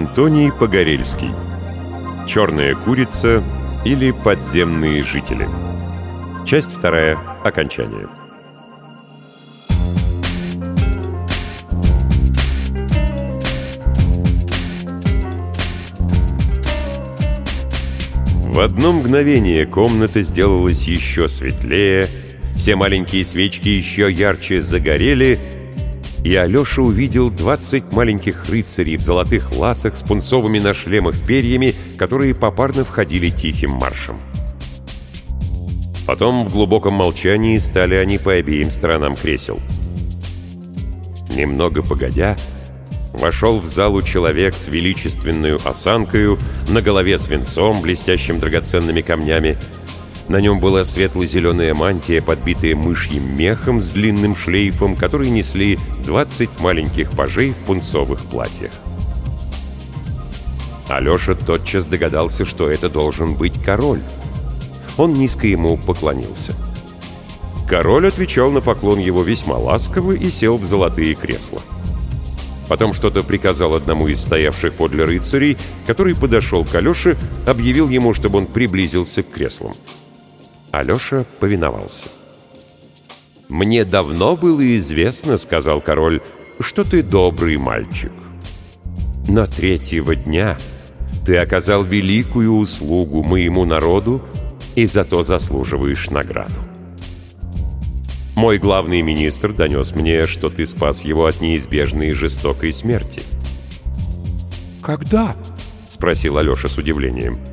Антоний Погорельский «Черная курица» или «Подземные жители» Часть вторая. Окончание. В одно мгновение комната сделалась еще светлее, все маленькие свечки еще ярче загорели, и Алеша увидел 20 маленьких рыцарей в золотых латах с пунцовыми на шлемах перьями, которые попарно входили тихим маршем. Потом в глубоком молчании стали они по обеим сторонам кресел. Немного погодя, вошел в залу человек с величественной осанкою, на голове свинцом, блестящим драгоценными камнями, на нем была светло-зеленая мантия, подбитая мышьим мехом с длинным шлейфом, который несли 20 маленьких пажей в пунцовых платьях. Алеша тотчас догадался, что это должен быть король. Он низко ему поклонился. Король отвечал на поклон его весьма ласково и сел в золотые кресла. Потом что-то приказал одному из стоявших подле рыцарей, который подошел к Алёше, объявил ему, чтобы он приблизился к креслам. Алеша повиновался. «Мне давно было известно, — сказал король, — что ты добрый мальчик. Но третьего дня ты оказал великую услугу моему народу и зато заслуживаешь награду. Мой главный министр донес мне, что ты спас его от неизбежной и жестокой смерти». «Когда?» — спросил Алеша с удивлением. —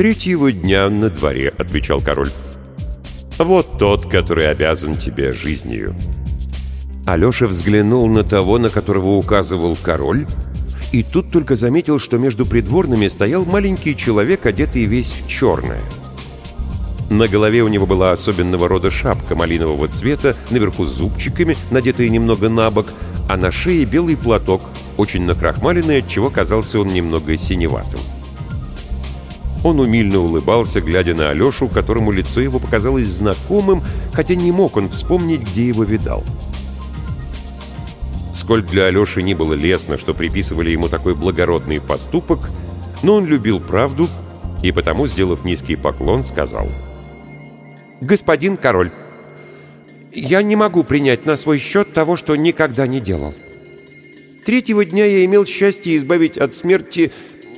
третьего дня на дворе», — отвечал король. «Вот тот, который обязан тебе жизнью». Алеша взглянул на того, на которого указывал король, и тут только заметил, что между придворными стоял маленький человек, одетый весь в черное. На голове у него была особенного рода шапка малинового цвета, наверху с зубчиками, надетая немного на бок, а на шее белый платок, очень накрахмаленный, отчего казался он немного синеватым. Он умильно улыбался, глядя на Алешу, которому лицо его показалось знакомым, хотя не мог он вспомнить, где его видал. Сколь для Алеши не было лестно, что приписывали ему такой благородный поступок, но он любил правду и потому, сделав низкий поклон, сказал «Господин король, я не могу принять на свой счет того, что никогда не делал. Третьего дня я имел счастье избавить от смерти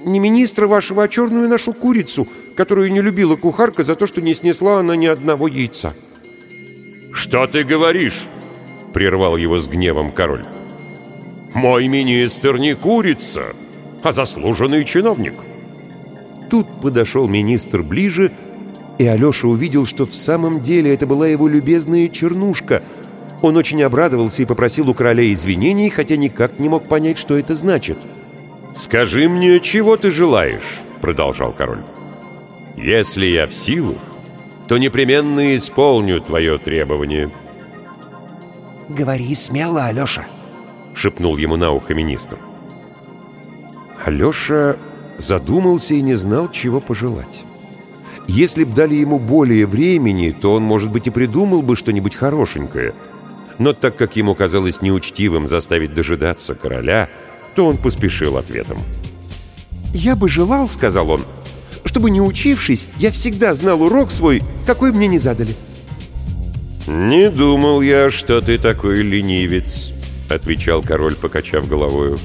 не министра вашего, а черную нашу курицу, которую не любила кухарка за то, что не снесла она ни одного яйца». «Что ты говоришь?» — прервал его с гневом король. «Мой министр не курица, а заслуженный чиновник». Тут подошел министр ближе, и Алеша увидел, что в самом деле это была его любезная чернушка. Он очень обрадовался и попросил у короля извинений, хотя никак не мог понять, что это значит. — «Скажи мне, чего ты желаешь?» — продолжал король. «Если я в силах, то непременно исполню твое требование». «Говори смело, Алеша», — шепнул ему на ухо министр. Алеша задумался и не знал, чего пожелать. Если б дали ему более времени, то он, может быть, и придумал бы что-нибудь хорошенькое. Но так как ему казалось неучтивым заставить дожидаться короля, то он поспешил ответом. «Я бы желал, — сказал он, — чтобы, не учившись, я всегда знал урок свой, какой мне не задали». «Не думал я, что ты такой ленивец», — отвечал король, покачав головою.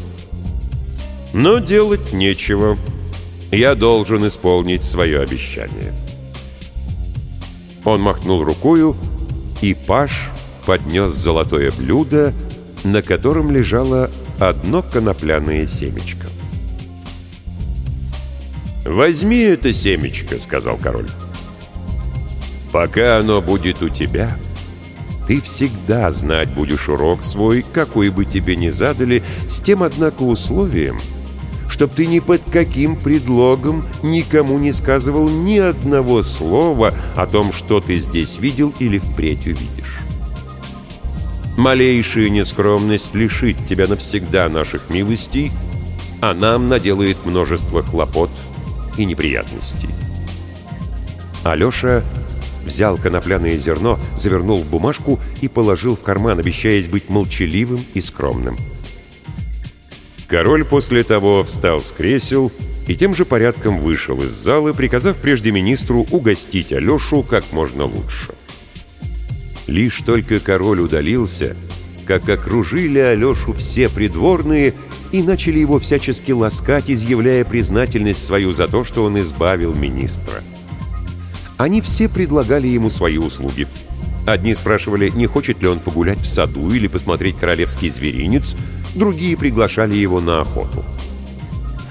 «Но делать нечего. Я должен исполнить свое обещание». Он махнул рукою, и Паш поднес золотое блюдо, на котором лежала одно конопляное семечко. «Возьми это семечко», — сказал король. «Пока оно будет у тебя, ты всегда знать будешь урок свой, какой бы тебе ни задали, с тем, однако, условием, чтоб ты ни под каким предлогом никому не сказывал ни одного слова о том, что ты здесь видел или впредь увидишь. Малейшая нескромность лишит тебя навсегда наших милостей, а нам наделает множество хлопот и неприятностей. Алеша взял конопляное зерно, завернул в бумажку и положил в карман, обещаясь быть молчаливым и скромным. Король после того встал с кресел и тем же порядком вышел из зала, приказав прежде министру угостить Алешу как можно лучше. Лишь только король удалился, как окружили Алешу все придворные и начали его всячески ласкать, изъявляя признательность свою за то, что он избавил министра. Они все предлагали ему свои услуги. Одни спрашивали, не хочет ли он погулять в саду или посмотреть королевский зверинец, другие приглашали его на охоту.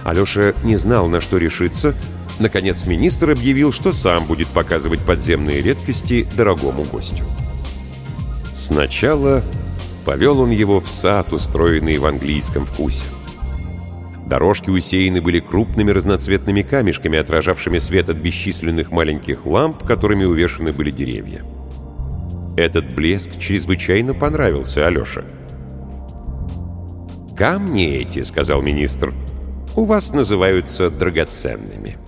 Алеша не знал, на что решиться. Наконец министр объявил, что сам будет показывать подземные редкости дорогому гостю. Сначала повел он его в сад, устроенный в английском вкусе. Дорожки усеяны были крупными разноцветными камешками, отражавшими свет от бесчисленных маленьких ламп, которыми увешаны были деревья. Этот блеск чрезвычайно понравился Алёше. «Камни эти, — сказал министр, — у вас называются драгоценными.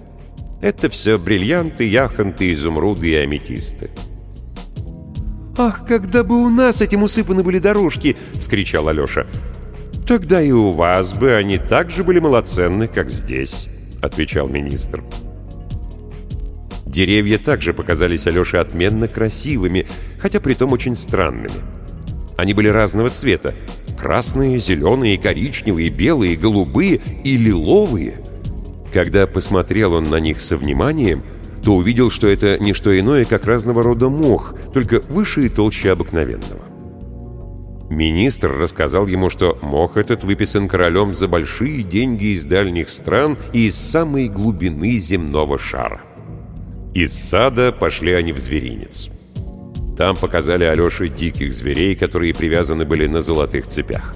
Это все бриллианты, яхонты, изумруды и аметисты. «Ах, когда бы у нас этим усыпаны были дорожки!» — вскричал Алеша. «Тогда и у вас бы они так же были малоценны, как здесь», — отвечал министр. Деревья также показались Алёше отменно красивыми, хотя притом очень странными. Они были разного цвета — красные, зеленые, коричневые, белые, голубые и лиловые. Когда посмотрел он на них со вниманием — то увидел, что это не что иное, как разного рода мох, только выше и толще обыкновенного. Министр рассказал ему, что мох этот выписан королем за большие деньги из дальних стран и из самой глубины земного шара. Из сада пошли они в зверинец. Там показали Алёше диких зверей, которые привязаны были на золотых цепях.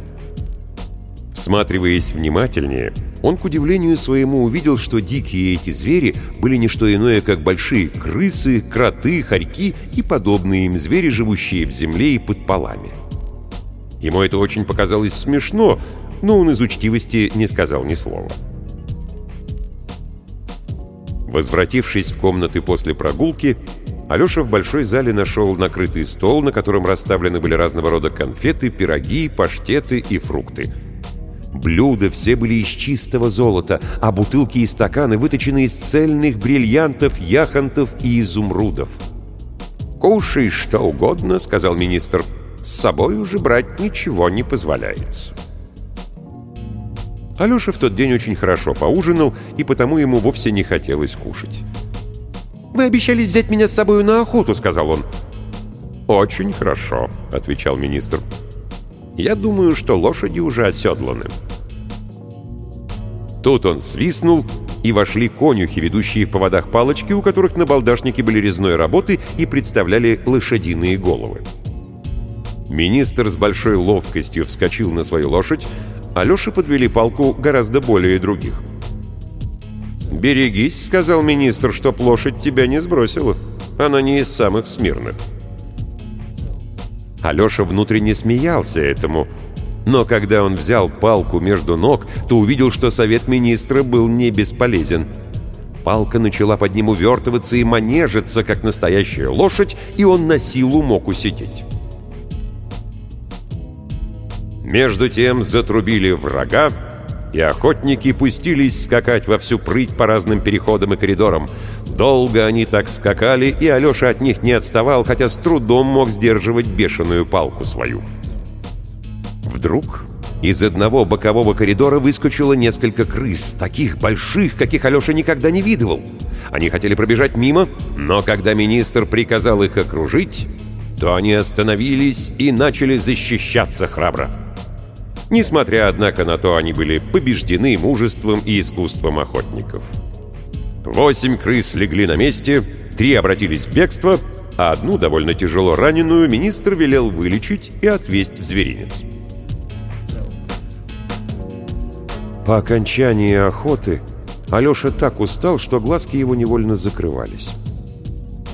Всматриваясь внимательнее, он, к удивлению своему, увидел, что дикие эти звери были не что иное, как большие крысы, кроты, хорьки и подобные им звери, живущие в земле и под полами. Ему это очень показалось смешно, но он из учтивости не сказал ни слова. Возвратившись в комнаты после прогулки, Алеша в большой зале нашел накрытый стол, на котором расставлены были разного рода конфеты, пироги, паштеты и фрукты — Блюда все были из чистого золота, а бутылки и стаканы выточены из цельных бриллиантов, яхонтов и изумрудов. «Кушай что угодно», — сказал министр, — «с собой уже брать ничего не позволяется». Алеша в тот день очень хорошо поужинал, и потому ему вовсе не хотелось кушать. «Вы обещались взять меня с собой на охоту», — сказал он. «Очень хорошо», — отвечал министр. Я думаю, что лошади уже оседланы». Тут он свистнул, и вошли конюхи, ведущие в поводах палочки, у которых на балдашнике были резной работы и представляли лошадиные головы. Министр с большой ловкостью вскочил на свою лошадь, а Лёше подвели палку гораздо более других. «Берегись», — сказал министр, — «чтоб лошадь тебя не сбросила. Она не из самых смирных». Алеша внутренне смеялся этому. Но когда он взял палку между ног, то увидел, что совет министра был не бесполезен. Палка начала под ним увертываться и манежиться, как настоящая лошадь, и он на силу мог усидеть. Между тем затрубили врага, и охотники пустились скакать во всю прыть по разным переходам и коридорам. Долго они так скакали, и Алеша от них не отставал, хотя с трудом мог сдерживать бешеную палку свою. Вдруг из одного бокового коридора выскочило несколько крыс, таких больших, каких Алеша никогда не видывал. Они хотели пробежать мимо, но когда министр приказал их окружить, то они остановились и начали защищаться храбро. Несмотря, однако, на то, они были побеждены мужеством и искусством охотников. Восемь крыс легли на месте, три обратились в бегство, а одну, довольно тяжело раненую, министр велел вылечить и отвезть в зверинец. По окончании охоты Алеша так устал, что глазки его невольно закрывались.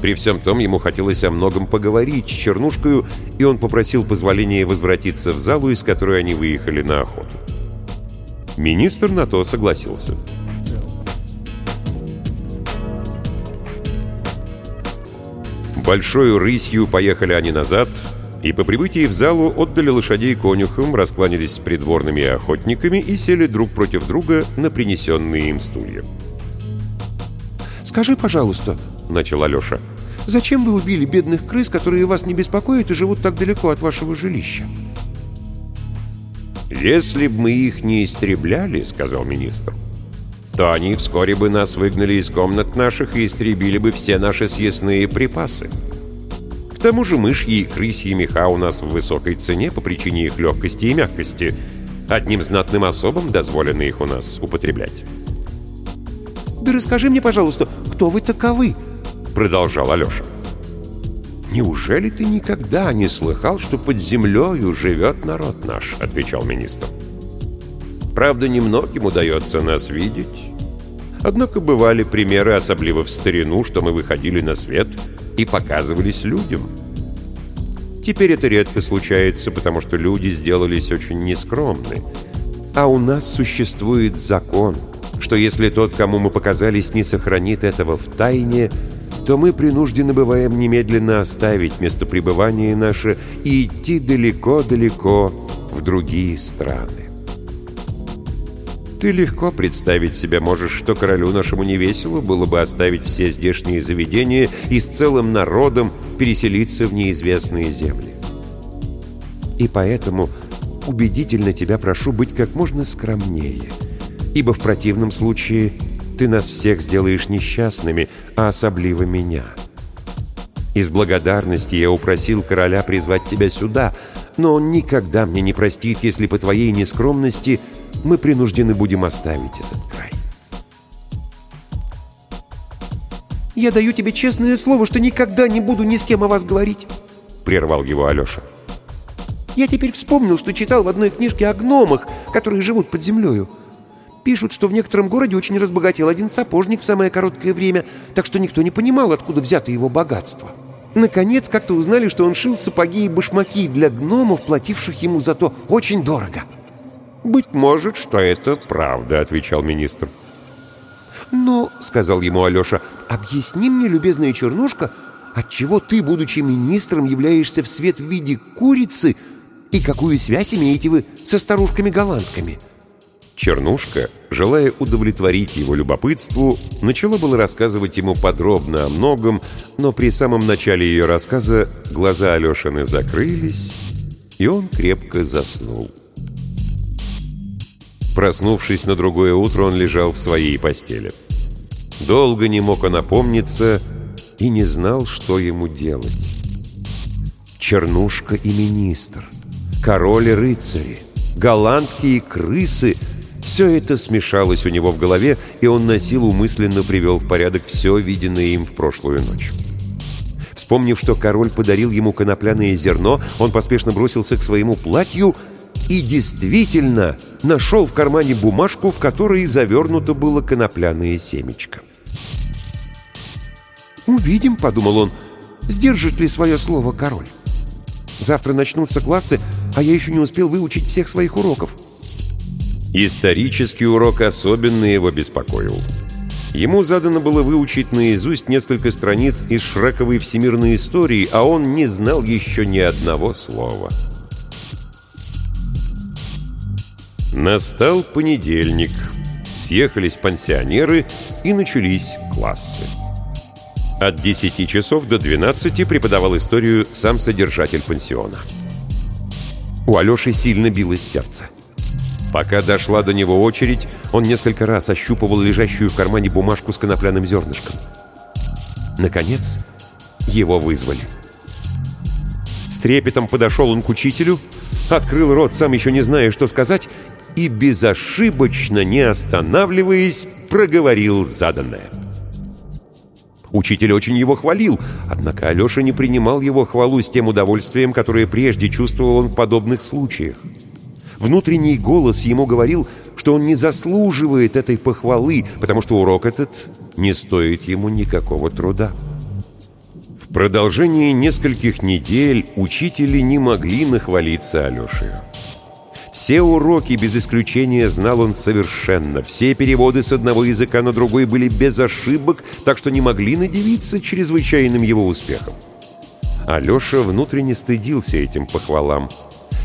При всем том ему хотелось о многом поговорить с Чернушкою, и он попросил позволения возвратиться в залу, из которой они выехали на охоту. Министр на то согласился. Большой рысью поехали они назад, и по прибытии в залу отдали лошадей конюхам, раскланялись с придворными охотниками и сели друг против друга на принесенные им стулья. «Скажи, пожалуйста», — начал Алеша, — «зачем вы убили бедных крыс, которые вас не беспокоят и живут так далеко от вашего жилища?» «Если бы мы их не истребляли, — сказал министр, — то они вскоре бы нас выгнали из комнат наших и истребили бы все наши съестные припасы. К тому же мышьи и крысьи меха у нас в высокой цене по причине их легкости и мягкости. Одним знатным особам дозволено их у нас употреблять». «Да расскажи мне, пожалуйста, кто вы таковы?» — продолжал Алеша. «Неужели ты никогда не слыхал, что под землею живет народ наш?» — отвечал министр. «Правда, немногим удается нас видеть. Однако бывали примеры, особливо в старину, что мы выходили на свет и показывались людям. Теперь это редко случается, потому что люди сделались очень нескромны. А у нас существует закон, что если тот, кому мы показались, не сохранит этого в тайне — то мы принуждены бываем немедленно оставить место пребывания наше и идти далеко-далеко в другие страны. Ты легко представить себе можешь, что королю нашему невесело было бы оставить все здешние заведения и с целым народом переселиться в неизвестные земли. И поэтому убедительно тебя прошу быть как можно скромнее, ибо в противном случае ты нас всех сделаешь несчастными, а особливо меня. Из благодарности я упросил короля призвать тебя сюда, но он никогда мне не простит, если по твоей нескромности мы принуждены будем оставить этот край. «Я даю тебе честное слово, что никогда не буду ни с кем о вас говорить», — прервал его Алеша. «Я теперь вспомнил, что читал в одной книжке о гномах, которые живут под землею. Пишут, что в некотором городе очень разбогател один сапожник в самое короткое время, так что никто не понимал, откуда взято его богатство. Наконец, как-то узнали, что он шил сапоги и башмаки для гномов, плативших ему за то очень дорого. «Быть может, что это правда», — отвечал министр. «Но», — сказал ему Алеша, — «объясни мне, любезная чернушка, отчего ты, будучи министром, являешься в свет в виде курицы, и какую связь имеете вы со старушками-голландками?» Чернушка, желая удовлетворить его любопытству, начала было рассказывать ему подробно о многом, но при самом начале ее рассказа глаза Алешины закрылись, и он крепко заснул. Проснувшись на другое утро, он лежал в своей постели. Долго не мог он опомниться и не знал, что ему делать. Чернушка и министр, король и рыцари, голландки и крысы — все это смешалось у него в голове, и он на силу мысленно привел в порядок все, виденное им в прошлую ночь. Вспомнив, что король подарил ему конопляное зерно, он поспешно бросился к своему платью и действительно нашел в кармане бумажку, в которой завернуто было конопляное семечко. «Увидим», — подумал он, — «сдержит ли свое слово король? Завтра начнутся классы, а я еще не успел выучить всех своих уроков». Исторический урок особенно его беспокоил. Ему задано было выучить наизусть несколько страниц из Шрековой всемирной истории, а он не знал еще ни одного слова. Настал понедельник. Съехались пансионеры и начались классы. От 10 часов до 12 преподавал историю сам содержатель пансиона. У Алеши сильно билось сердце. Пока дошла до него очередь, он несколько раз ощупывал лежащую в кармане бумажку с конопляным зернышком. Наконец, его вызвали. С трепетом подошел он к учителю, открыл рот, сам еще не зная, что сказать, и безошибочно, не останавливаясь, проговорил заданное. Учитель очень его хвалил, однако Алеша не принимал его хвалу с тем удовольствием, которое прежде чувствовал он в подобных случаях. Внутренний голос ему говорил, что он не заслуживает этой похвалы, потому что урок этот не стоит ему никакого труда. В продолжении нескольких недель учители не могли нахвалиться Алёше. Все уроки без исключения знал он совершенно. Все переводы с одного языка на другой были без ошибок, так что не могли надевиться чрезвычайным его успехом. Алеша внутренне стыдился этим похвалам.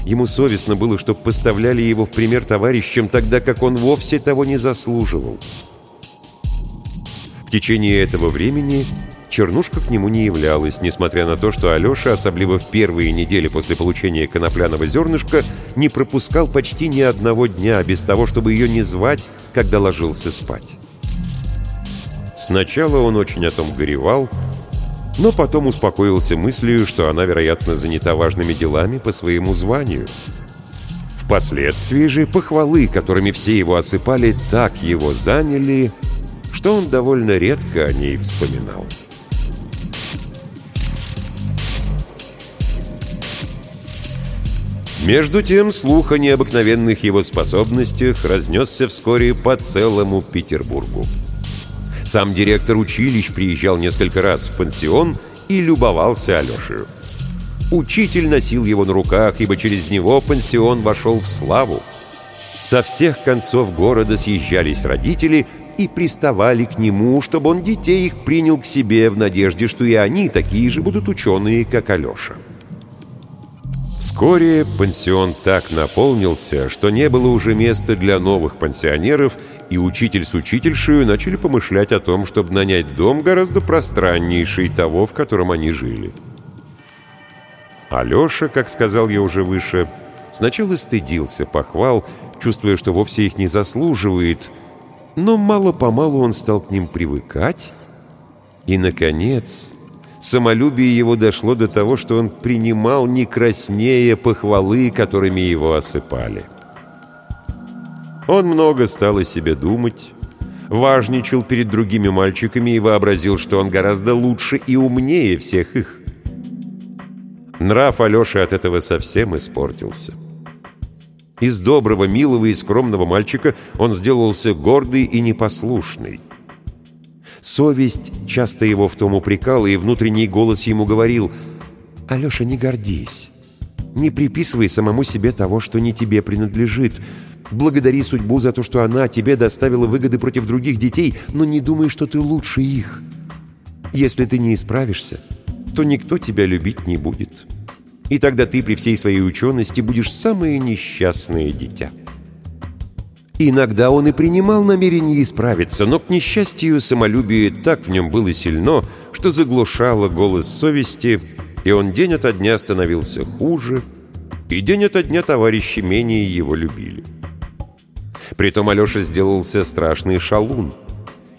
Ему совестно было, что поставляли его в пример товарищам, тогда как он вовсе того не заслуживал. В течение этого времени Чернушка к нему не являлась, несмотря на то, что Алеша, особливо в первые недели после получения конопляного зернышка, не пропускал почти ни одного дня без того, чтобы ее не звать, когда ложился спать. Сначала он очень о том горевал, но потом успокоился мыслью, что она, вероятно, занята важными делами по своему званию. Впоследствии же похвалы, которыми все его осыпали, так его заняли, что он довольно редко о ней вспоминал. Между тем, слух о необыкновенных его способностях разнесся вскоре по целому Петербургу. Сам директор училищ приезжал несколько раз в пансион и любовался Алешею. Учитель носил его на руках, ибо через него пансион вошел в славу. Со всех концов города съезжались родители и приставали к нему, чтобы он детей их принял к себе в надежде, что и они такие же будут ученые, как Алеша. Вскоре пансион так наполнился, что не было уже места для новых пансионеров, и учитель с учительшей начали помышлять о том, чтобы нанять дом гораздо пространнейший того, в котором они жили. Алеша, как сказал я уже выше, сначала стыдился похвал, чувствуя, что вовсе их не заслуживает, но мало-помалу он стал к ним привыкать, и, наконец, Самолюбие его дошло до того, что он принимал не краснее похвалы, которыми его осыпали. Он много стал о себе думать, важничал перед другими мальчиками и вообразил, что он гораздо лучше и умнее всех их. Нрав Алёши от этого совсем испортился. Из доброго, милого и скромного мальчика он сделался гордый и непослушный. Совесть часто его в том упрекала, и внутренний голос ему говорил «Алеша, не гордись, не приписывай самому себе того, что не тебе принадлежит. Благодари судьбу за то, что она тебе доставила выгоды против других детей, но не думай, что ты лучше их. Если ты не исправишься, то никто тебя любить не будет. И тогда ты при всей своей учености будешь самое несчастное дитя». Иногда он и принимал намерение исправиться, но, к несчастью, самолюбие так в нем было сильно, что заглушало голос совести, и он день ото дня становился хуже, и день ото дня товарищи менее его любили. Притом Алеша сделался страшный шалун.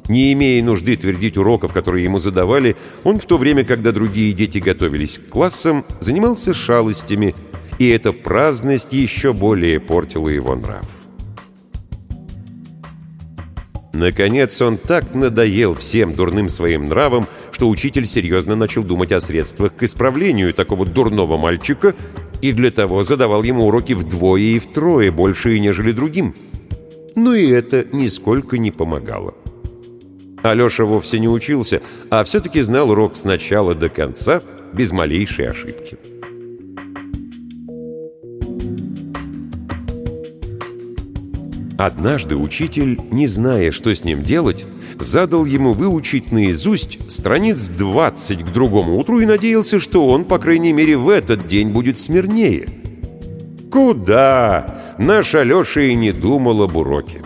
Не имея нужды твердить уроков, которые ему задавали, он в то время, когда другие дети готовились к классам, занимался шалостями, и эта праздность еще более портила его нрав. Наконец он так надоел всем дурным своим нравом, что учитель серьезно начал думать о средствах к исправлению такого дурного мальчика и для того задавал ему уроки вдвое и втрое больше, нежели другим. Но и это нисколько не помогало. Алеша вовсе не учился, а все-таки знал урок с начала до конца, без малейшей ошибки. Однажды учитель, не зная, что с ним делать, задал ему выучить наизусть страниц 20 к другому утру и надеялся, что он, по крайней мере, в этот день будет смирнее. Куда? Наш Алеша и не думал об уроке.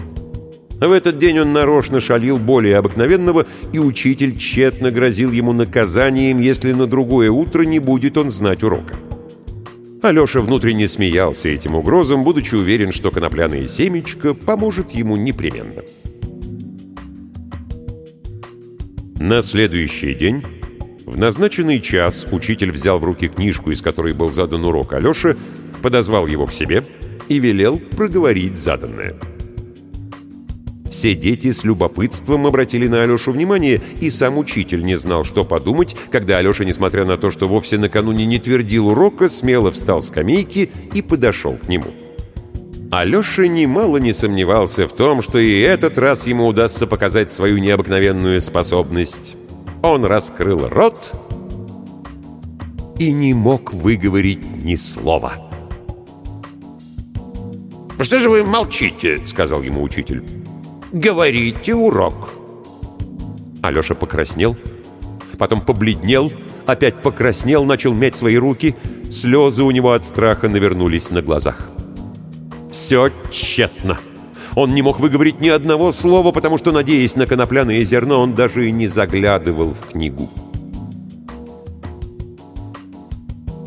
В этот день он нарочно шалил более обыкновенного, и учитель тщетно грозил ему наказанием, если на другое утро не будет он знать урока. Алеша внутренне смеялся этим угрозам, будучи уверен, что конопляное семечко поможет ему непременно. На следующий день, в назначенный час, учитель взял в руки книжку, из которой был задан урок Алёше, подозвал его к себе и велел проговорить заданное. Все дети с любопытством обратили на Алешу внимание, и сам учитель не знал, что подумать, когда Алеша, несмотря на то, что вовсе накануне не твердил урока, смело встал с скамейки и подошел к нему. Алеша немало не сомневался в том, что и этот раз ему удастся показать свою необыкновенную способность. Он раскрыл рот и не мог выговорить ни слова. «Что же вы молчите?» — сказал ему учитель. «Говорите урок». Алеша покраснел, потом побледнел, опять покраснел, начал мять свои руки. Слезы у него от страха навернулись на глазах. Все тщетно. Он не мог выговорить ни одного слова, потому что, надеясь на конопляное зерно, он даже и не заглядывал в книгу.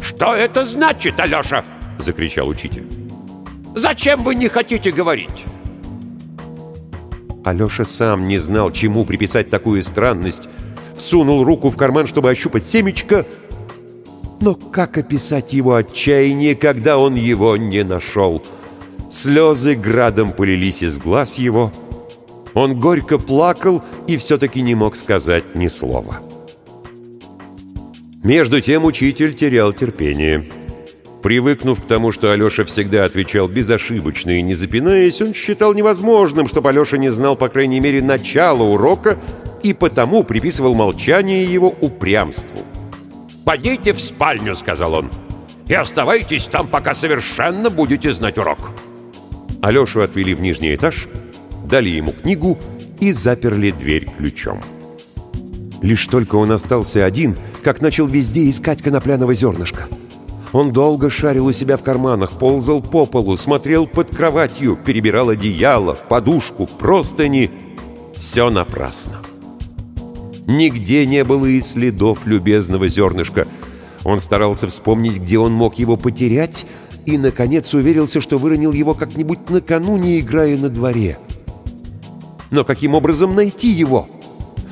«Что это значит, Алеша?» — закричал учитель. «Зачем вы не хотите говорить?» Алеша сам не знал, чему приписать такую странность. Всунул руку в карман, чтобы ощупать семечко. Но как описать его отчаяние, когда он его не нашел? Слезы градом полились из глаз его. Он горько плакал и все-таки не мог сказать ни слова. Между тем учитель терял терпение. Привыкнув к тому, что Алеша всегда отвечал безошибочно и не запинаясь, он считал невозможным, чтобы Алеша не знал, по крайней мере, начала урока и потому приписывал молчание его упрямству. «Пойдите в спальню», — сказал он, — «и оставайтесь там, пока совершенно будете знать урок». Алешу отвели в нижний этаж, дали ему книгу и заперли дверь ключом. Лишь только он остался один, как начал везде искать конопляного зернышка — он долго шарил у себя в карманах, ползал по полу, смотрел под кроватью, перебирал одеяло, подушку, простыни. Все напрасно. Нигде не было и следов любезного зернышка. Он старался вспомнить, где он мог его потерять, и, наконец, уверился, что выронил его как-нибудь накануне, играя на дворе. Но каким образом найти его?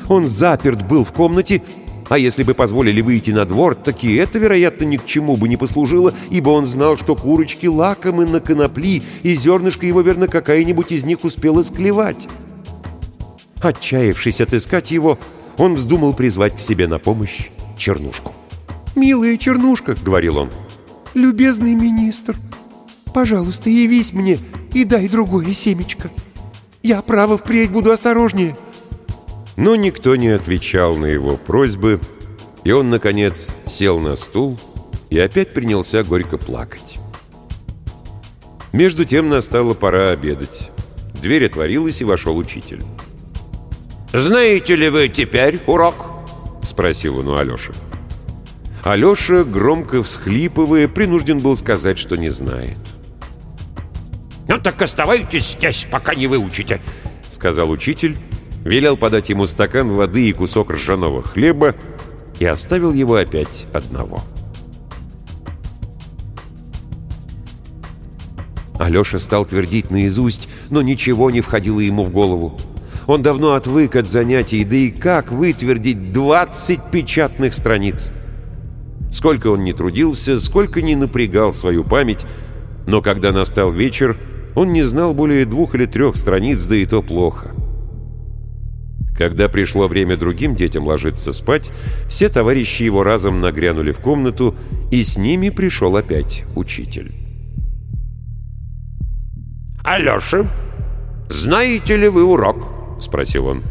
Он заперт был в комнате а если бы позволили выйти на двор, так и это, вероятно, ни к чему бы не послужило, ибо он знал, что курочки лакомы на конопли, и зернышко его, верно, какая-нибудь из них успела склевать. Отчаявшись отыскать его, он вздумал призвать к себе на помощь Чернушку. «Милая Чернушка», — говорил он, — «любезный министр, пожалуйста, явись мне и дай другое семечко. Я, право, впредь буду осторожнее». Но никто не отвечал на его просьбы, и он, наконец, сел на стул и опять принялся горько плакать. Между тем настала пора обедать. Дверь отворилась, и вошел учитель. «Знаете ли вы теперь урок?» — спросил он у Алеши. Алеша, громко всхлипывая, принужден был сказать, что не знает. «Ну так оставайтесь здесь, пока не выучите», — сказал учитель велел подать ему стакан воды и кусок ржаного хлеба и оставил его опять одного. Алеша стал твердить наизусть, но ничего не входило ему в голову. Он давно отвык от занятий, да и как вытвердить 20 печатных страниц? Сколько он не трудился, сколько не напрягал свою память, но когда настал вечер, он не знал более двух или трех страниц, да и то плохо. Когда пришло время другим детям ложиться спать, все товарищи его разом нагрянули в комнату, и с ними пришел опять учитель. «Алеша, знаете ли вы урок?» — спросил он.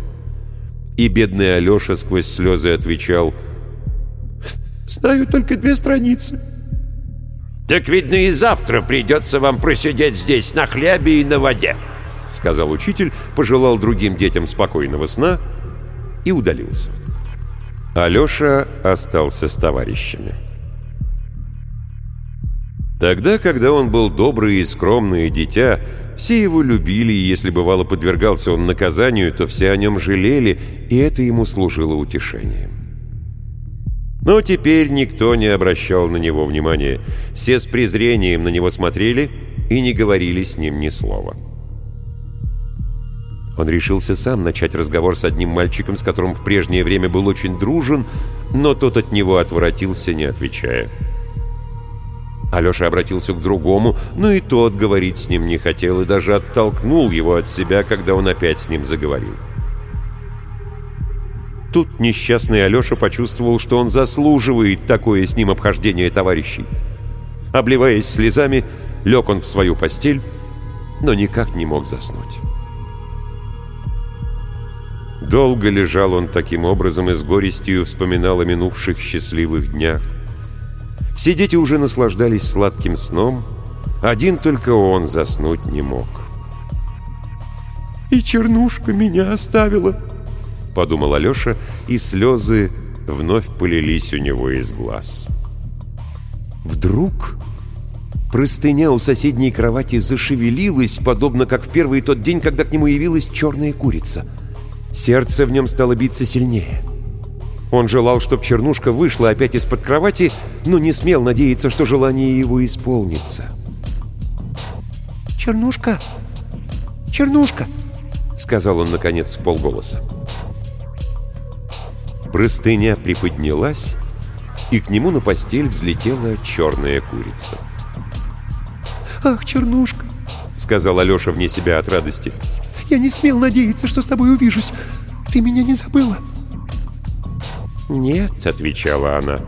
И бедный Алеша сквозь слезы отвечал «Знаю только две страницы». «Так, видно, и завтра придется вам просидеть здесь на хлебе и на воде», — сказал учитель, пожелал другим детям спокойного сна и удалился. Алеша остался с товарищами. Тогда, когда он был добрый и скромный дитя, все его любили, и если бывало подвергался он наказанию, то все о нем жалели, и это ему служило утешением. Но теперь никто не обращал на него внимания. Все с презрением на него смотрели и не говорили с ним ни слова. — он решился сам начать разговор с одним мальчиком, с которым в прежнее время был очень дружен, но тот от него отворотился, не отвечая. Алеша обратился к другому, но и тот говорить с ним не хотел и даже оттолкнул его от себя, когда он опять с ним заговорил. Тут несчастный Алеша почувствовал, что он заслуживает такое с ним обхождение товарищей. Обливаясь слезами, лег он в свою постель, но никак не мог заснуть. Долго лежал он таким образом и с горестью вспоминал о минувших счастливых днях. Все дети уже наслаждались сладким сном, один только он заснуть не мог. «И чернушка меня оставила», — подумал Алеша, и слезы вновь полились у него из глаз. Вдруг простыня у соседней кровати зашевелилась, подобно как в первый тот день, когда к нему явилась черная курица. Сердце в нем стало биться сильнее. Он желал, чтобы чернушка вышла опять из-под кровати, но не смел надеяться, что желание его исполнится. «Чернушка! Чернушка!» — сказал он, наконец, в полголоса. Простыня приподнялась, и к нему на постель взлетела черная курица. «Ах, Чернушка!» — сказал Алеша вне себя от радости. «Я не смел надеяться, что с тобой увижусь. Ты меня не забыла?» «Нет», — отвечала она.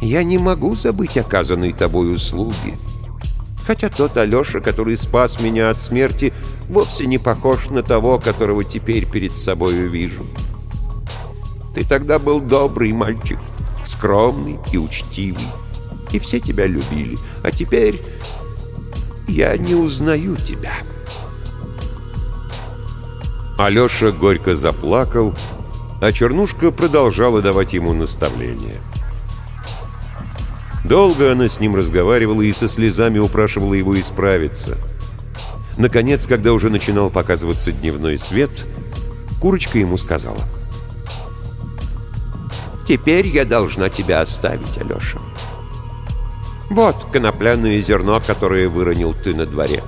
«Я не могу забыть оказанной тобой услуги. Хотя тот Алеша, который спас меня от смерти, вовсе не похож на того, которого теперь перед собой вижу. Ты тогда был добрый мальчик, скромный и учтивый, и все тебя любили. А теперь я не узнаю тебя». Алеша горько заплакал, а Чернушка продолжала давать ему наставления. Долго она с ним разговаривала и со слезами упрашивала его исправиться. Наконец, когда уже начинал показываться дневной свет, курочка ему сказала. «Теперь я должна тебя оставить, Алеша. Вот конопляное зерно, которое выронил ты на дворе.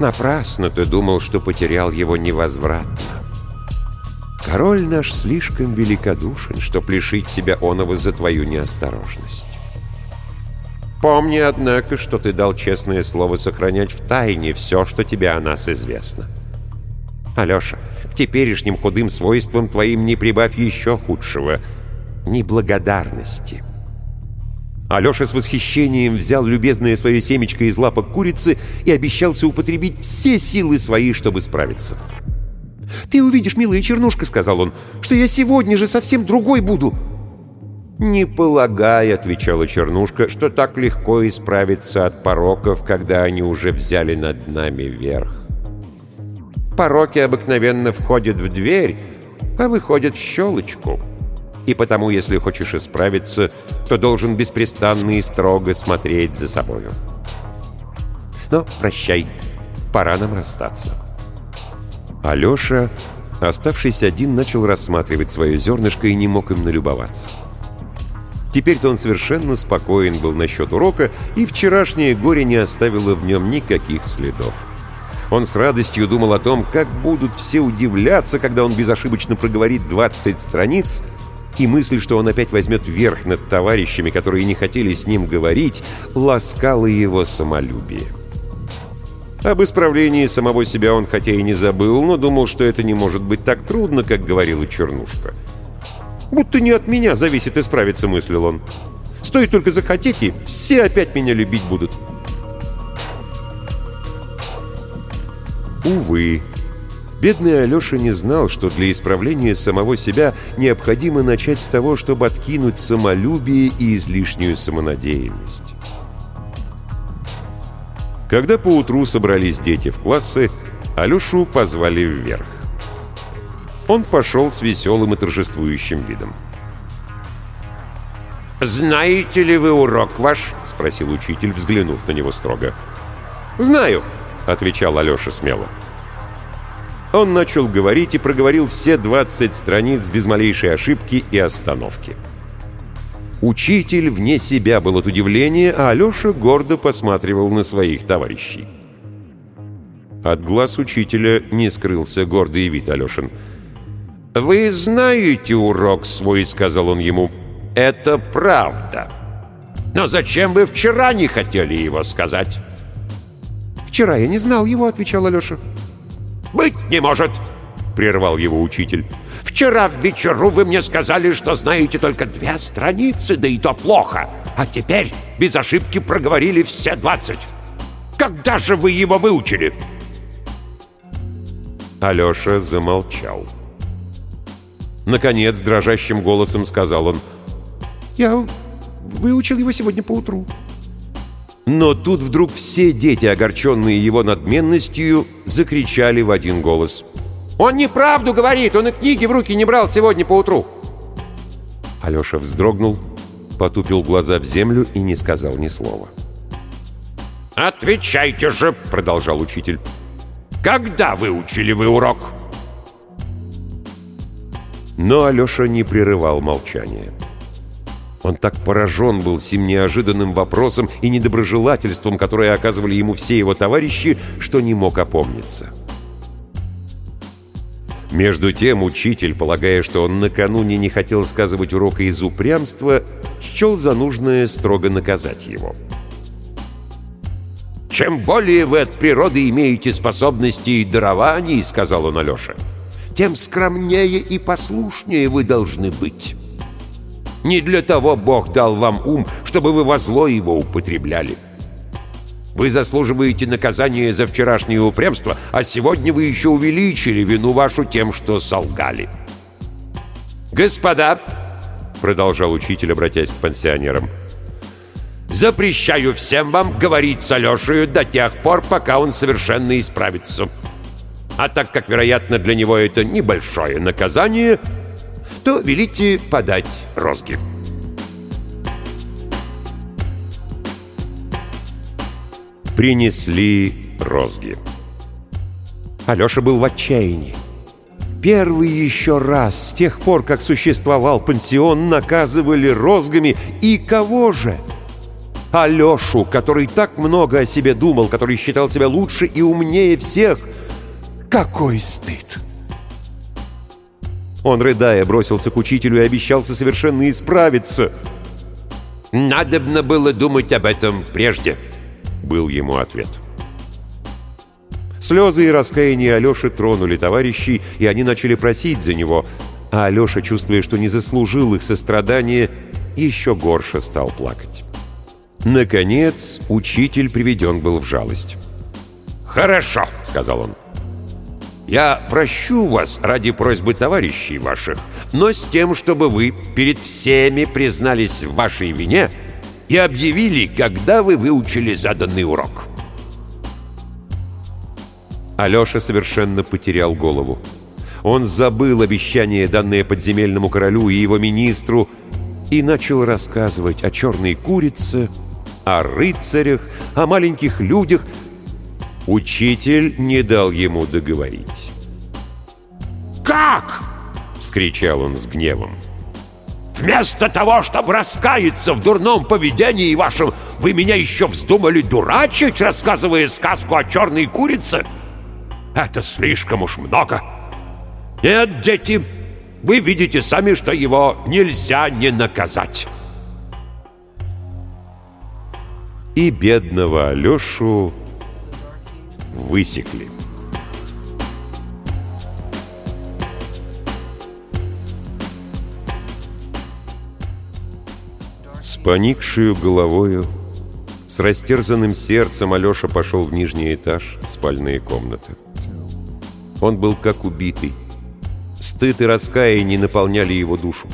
Напрасно ты думал, что потерял его невозвратно. Король наш слишком великодушен, чтоб лишить тебя оного за твою неосторожность. Помни, однако, что ты дал честное слово сохранять в тайне все, что тебе о нас известно. Алеша, к теперешним худым свойствам твоим не прибавь еще худшего — неблагодарности. Алеша с восхищением взял любезное свое семечко из лапок курицы и обещался употребить все силы свои, чтобы справиться. «Ты увидишь, милая чернушка», — сказал он, — «что я сегодня же совсем другой буду». «Не полагай», — отвечала чернушка, — «что так легко исправиться от пороков, когда они уже взяли над нами верх. Пороки обыкновенно входят в дверь, а выходят в щелочку. И потому, если хочешь исправиться, то должен беспрестанно и строго смотреть за собою. Но прощай, пора нам расстаться». Алеша, оставшись один, начал рассматривать свое зернышко и не мог им налюбоваться. Теперь-то он совершенно спокоен был насчет урока, и вчерашнее горе не оставило в нем никаких следов. Он с радостью думал о том, как будут все удивляться, когда он безошибочно проговорит 20 страниц, и мысль, что он опять возьмет верх над товарищами, которые не хотели с ним говорить, ласкала его самолюбие. Об исправлении самого себя он хотя и не забыл, но думал, что это не может быть так трудно, как говорила Чернушка. «Будто не от меня зависит исправиться», — мыслил он. «Стоит только захотеть, и все опять меня любить будут». Увы, бедный Алеша не знал, что для исправления самого себя необходимо начать с того, чтобы откинуть самолюбие и излишнюю самонадеянность. Когда поутру собрались дети в классы, Алешу позвали вверх. Он пошел с веселым и торжествующим видом. «Знаете ли вы урок ваш?» — спросил учитель, взглянув на него строго. «Знаю», — отвечал Алеша смело. Он начал говорить и проговорил все 20 страниц без малейшей ошибки и остановки. Учитель вне себя был от удивления, а Алеша гордо посматривал на своих товарищей. От глаз учителя не скрылся гордый вид Алешин. «Вы знаете урок свой», — сказал он ему. «Это правда. Но зачем вы вчера не хотели его сказать?» «Вчера я не знал его», — отвечал Алеша. «Быть не может!» — прервал его учитель. Вчера в вечеру вы мне сказали, что знаете только две страницы, да и то плохо. А теперь без ошибки проговорили все двадцать. Когда же вы его выучили?» Алеша замолчал. Наконец, дрожащим голосом сказал он. «Я выучил его сегодня поутру». Но тут вдруг все дети, огорченные его надменностью, закричали в один голос. Он неправду говорит, он и книги в руки не брал сегодня поутру. Алеша вздрогнул, потупил глаза в землю и не сказал ни слова. «Отвечайте же!» — продолжал учитель. «Когда выучили вы урок?» Но Алеша не прерывал молчания. Он так поражен был сим неожиданным вопросом и недоброжелательством, которое оказывали ему все его товарищи, что не мог опомниться. Между тем учитель, полагая, что он накануне не хотел сказывать урока из упрямства, счел за нужное строго наказать его. «Чем более вы от природы имеете способности и дарований, — сказал он Алёше, — тем скромнее и послушнее вы должны быть. Не для того Бог дал вам ум, чтобы вы во зло его употребляли. Вы заслуживаете наказания за вчерашнее упрямство, а сегодня вы еще увеличили вину вашу тем, что солгали. «Господа!» — продолжал учитель, обратясь к пансионерам. «Запрещаю всем вам говорить с Алешей до тех пор, пока он совершенно исправится. А так как, вероятно, для него это небольшое наказание, то велите подать розги». Принесли розги. Алеша был в отчаянии. Первый еще раз с тех пор, как существовал пансион, наказывали розгами. И кого же? Алешу, который так много о себе думал, который считал себя лучше и умнее всех. Какой стыд! Он, рыдая, бросился к учителю и обещался совершенно исправиться. «Надобно было думать об этом прежде», — был ему ответ. Слезы и раскаяние Алёши тронули товарищей, и они начали просить за него, а Алёша, чувствуя, что не заслужил их сострадания, еще горше стал плакать. Наконец, учитель приведен был в жалость. «Хорошо», — сказал он. Я прощу вас ради просьбы товарищей ваших, но с тем, чтобы вы перед всеми признались в вашей вине и объявили, когда вы выучили заданный урок. Алеша совершенно потерял голову. Он забыл обещание, данное подземельному королю и его министру, и начал рассказывать о черной курице, о рыцарях, о маленьких людях, Учитель не дал ему договорить. «Как?» — вскричал он с гневом. «Вместо того, чтобы раскаяться в дурном поведении вашем, вы меня еще вздумали дурачить, рассказывая сказку о черной курице? Это слишком уж много. Нет, дети, вы видите сами, что его нельзя не наказать». И бедного Алешу высекли. С поникшую головою, с растерзанным сердцем Алеша пошел в нижний этаж, в спальные комнаты. Он был как убитый. Стыд и раскаяние наполняли его душу.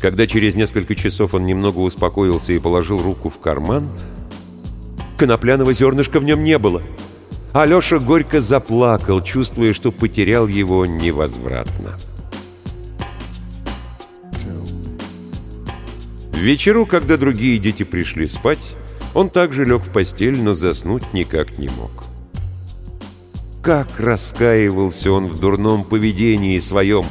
Когда через несколько часов он немного успокоился и положил руку в карман, Конопляного зернышка в нем не было. Алеша горько заплакал, чувствуя, что потерял его невозвратно. Вечеру, когда другие дети пришли спать, он также лег в постель, но заснуть никак не мог. Как раскаивался он в дурном поведении своем!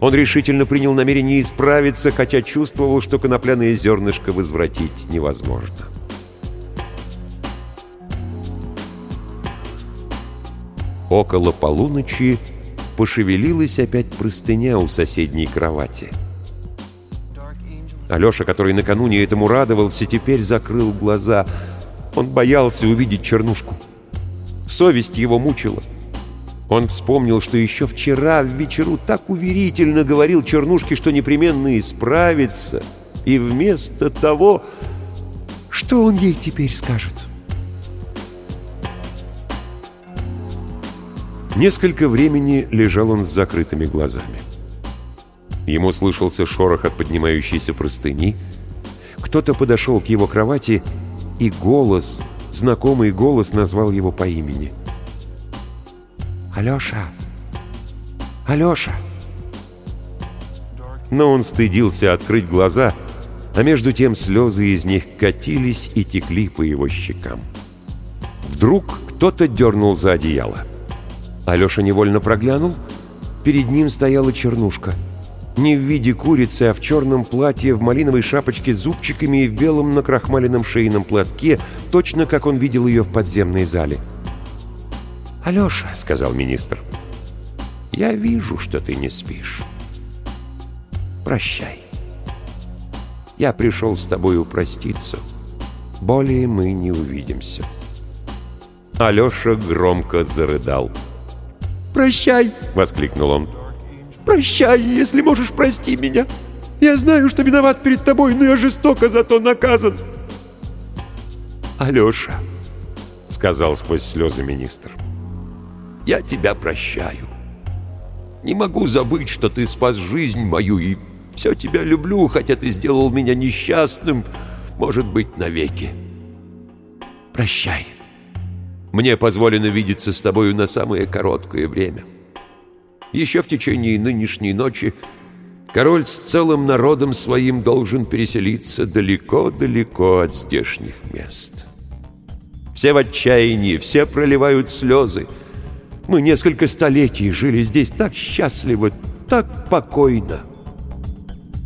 Он решительно принял намерение исправиться, хотя чувствовал, что конопляное зернышко возвратить невозможно. Около полуночи пошевелилась опять простыня у соседней кровати. Алеша, который накануне этому радовался, теперь закрыл глаза. Он боялся увидеть чернушку. Совесть его мучила. Он вспомнил, что еще вчера в вечеру так уверительно говорил чернушке, что непременно исправится. И вместо того, что он ей теперь скажет? — Несколько времени лежал он с закрытыми глазами. Ему слышался шорох от поднимающейся простыни. Кто-то подошел к его кровати, и голос, знакомый голос, назвал его по имени. «Алеша! Алеша!» но он стыдился открыть глаза, а между тем слезы из них катились и текли по его щекам. Вдруг кто-то дернул за одеяло. Алеша невольно проглянул. Перед ним стояла чернушка. Не в виде курицы, а в черном платье, в малиновой шапочке с зубчиками и в белом накрахмаленном шейном платке, точно как он видел ее в подземной зале. «Алеша», — сказал министр, — «я вижу, что ты не спишь. Прощай. Я пришел с тобой упроститься. Более мы не увидимся». Алеша громко зарыдал. «Прощай!» — воскликнул он. «Прощай, если можешь, прости меня. Я знаю, что виноват перед тобой, но я жестоко зато наказан». «Алеша», — сказал сквозь слезы министр, — «я тебя прощаю. Не могу забыть, что ты спас жизнь мою, и все тебя люблю, хотя ты сделал меня несчастным, может быть, навеки. Прощай». Мне позволено видеться с тобою на самое короткое время. Еще в течение нынешней ночи король с целым народом своим должен переселиться далеко-далеко от здешних мест. Все в отчаянии, все проливают слезы. Мы несколько столетий жили здесь так счастливо, так покойно.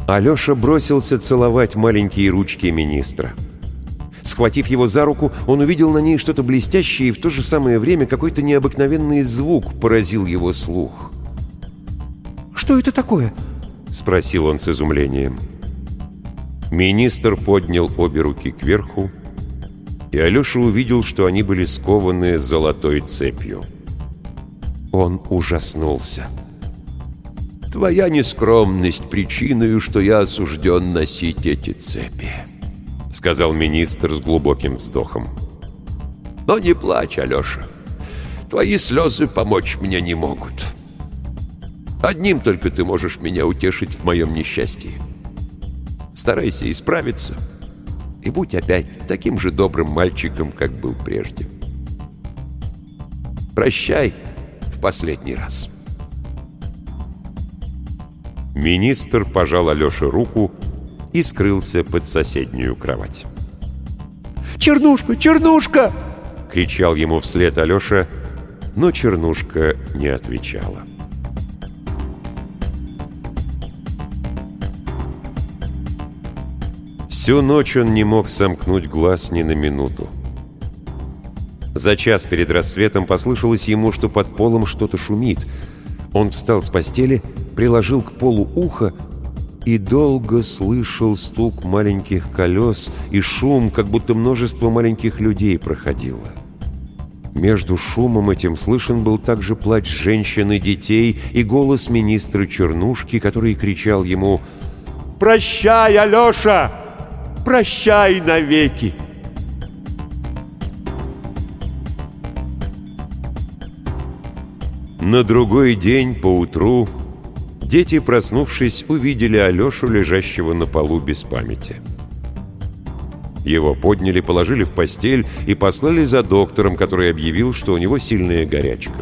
Алеша бросился целовать маленькие ручки министра. Схватив его за руку, он увидел на ней что-то блестящее, и в то же самое время какой-то необыкновенный звук поразил его слух. «Что это такое?» — спросил он с изумлением. Министр поднял обе руки кверху, и Алеша увидел, что они были скованы золотой цепью. Он ужаснулся. «Твоя нескромность причиною, что я осужден носить эти цепи» сказал министр с глубоким вздохом. «Но не плачь, Алеша. Твои слезы помочь мне не могут. Одним только ты можешь меня утешить в моем несчастье. Старайся исправиться и будь опять таким же добрым мальчиком, как был прежде. Прощай в последний раз». Министр пожал Алёше руку и скрылся под соседнюю кровать. «Чернушка! Чернушка!» — кричал ему вслед Алеша, но Чернушка не отвечала. Всю ночь он не мог сомкнуть глаз ни на минуту. За час перед рассветом послышалось ему, что под полом что-то шумит. Он встал с постели, приложил к полу ухо и долго слышал стук маленьких колес и шум, как будто множество маленьких людей проходило. Между шумом этим слышен был также плач женщин и детей и голос министра Чернушки, который кричал ему «Прощай, Алеша! Прощай навеки!» На другой день поутру Дети, проснувшись, увидели Алешу, лежащего на полу без памяти. Его подняли, положили в постель и послали за доктором, который объявил, что у него сильная горячка.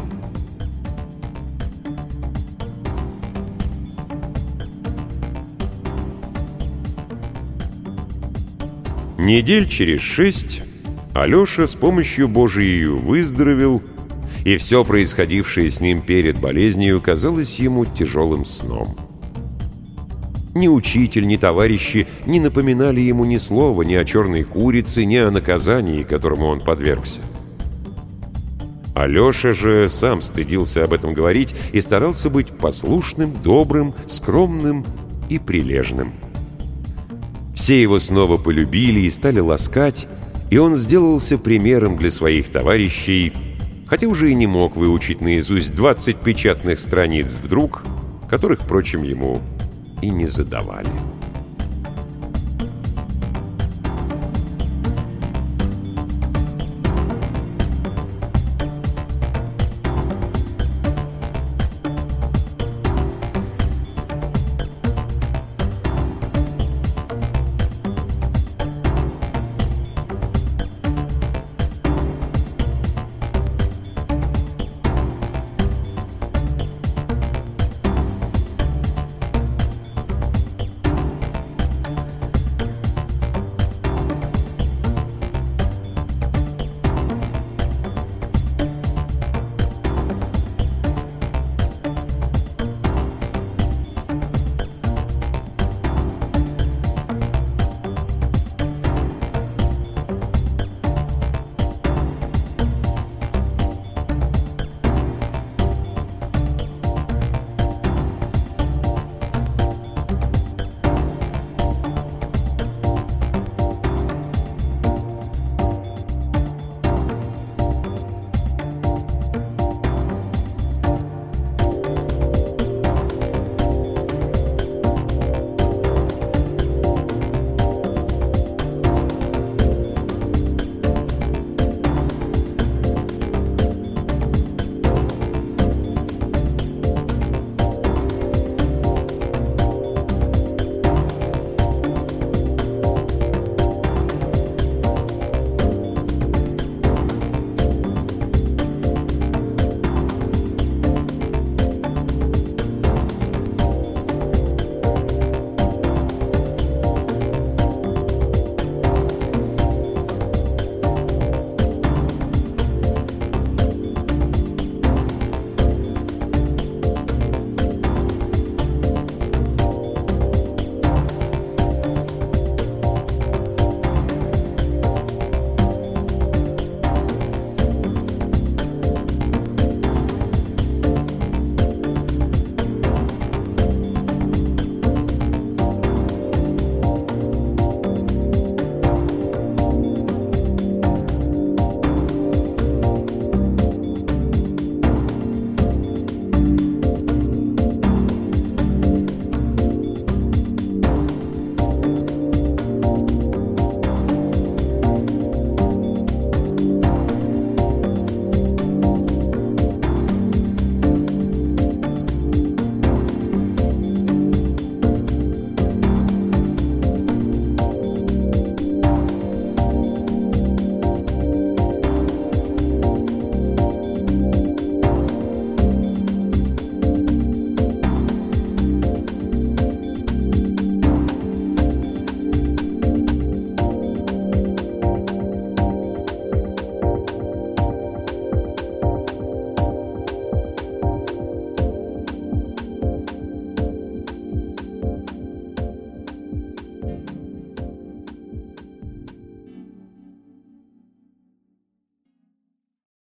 Недель через шесть Алеша с помощью Божией выздоровел и все происходившее с ним перед болезнью казалось ему тяжелым сном. Ни учитель, ни товарищи не напоминали ему ни слова ни о черной курице, ни о наказании, которому он подвергся. Алеша же сам стыдился об этом говорить и старался быть послушным, добрым, скромным и прилежным. Все его снова полюбили и стали ласкать, и он сделался примером для своих товарищей хотя уже и не мог выучить наизусть 20 печатных страниц вдруг, которых, впрочем, ему и не задавали.